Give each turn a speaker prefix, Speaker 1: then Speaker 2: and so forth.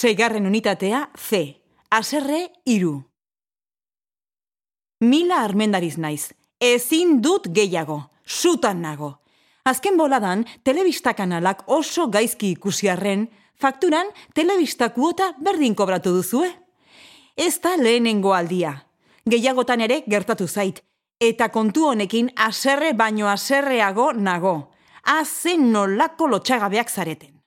Speaker 1: Seigarren unitatea C. Aserre iru. Mila armendariz naiz. Ezin dut gehiago. Sutan nago. Azken boladan, telebista kanalak oso gaizki ikusiarren, fakturan telebista kuota berdin kobratu duzue. Ez da lehenengo aldia. Gehiagotan ere gertatu zait. Eta kontu honekin aserre baino aserreago nago. Azen nolako lotxagabeak zareten.